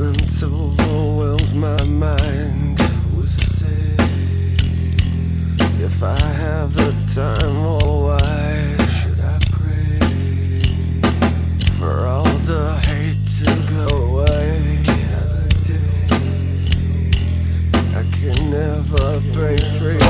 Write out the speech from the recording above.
silence overwhelms my mind. Who's to say if I have the time or why should I pray for all the hate to go away? I can never break free.